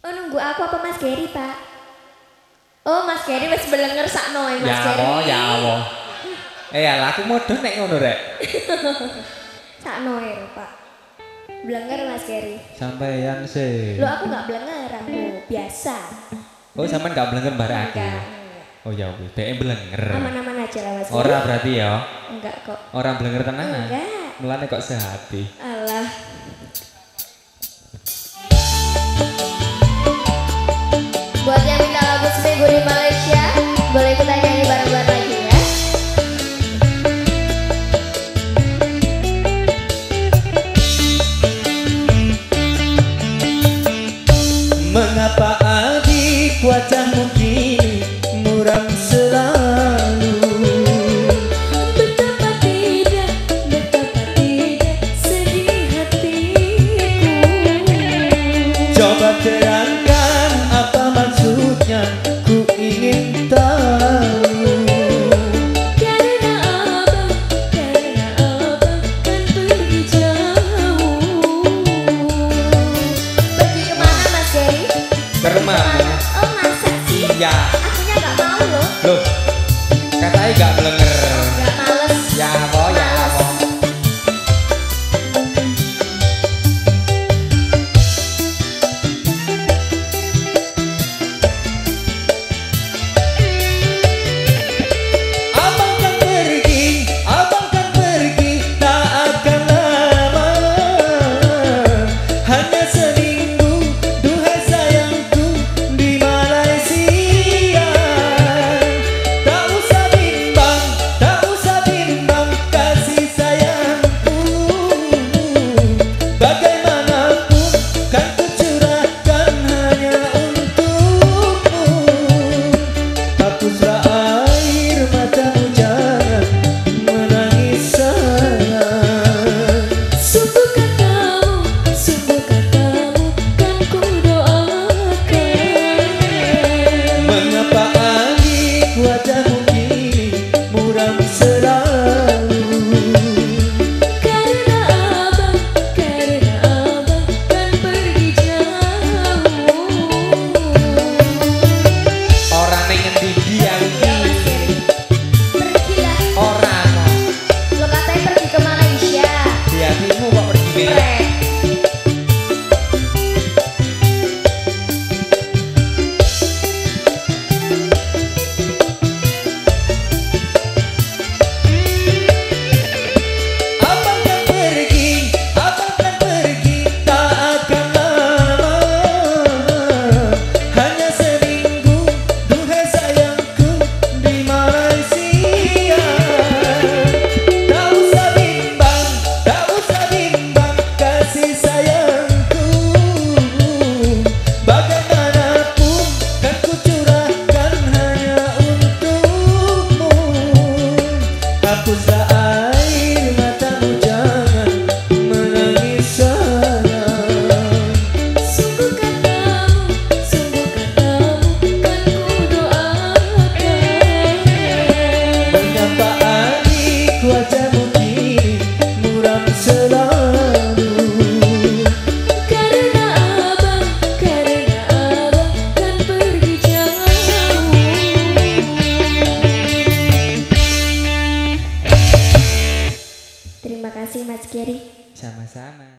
Oh nunggu aku apa Mas Gary pak? Oh Mas Gary wis belenger sakno ya Mas Ya Gary. Allah, ya Allah. Eh ya, aku modern nek ngono rek. Sakno ya pak. Belenger Mas Gary. Sampeyan sih. Lo aku nggak belenger, aku biasa. Oh, sampean gak blenger bareng aku. Oh ya wis, dhek blenger. Aman-aman aja lah Mas Gary. Ora berarti ya. Enggak kok. Orang blenger tenan. Enggak. Mulane kok sehati. Buat yang minta lagu seminggu di Malaysia, boleh kita nyanyi bareng-bareng lagi ya. Mengapa adik wajahmu kini muram selalu Betapa tidak, betapa tidak sedih hatiku. Coba ke oh masa sih iya. Akunya gak mau loh. Loh katanya gak melenger gak males. Ya Mas Sama-sama.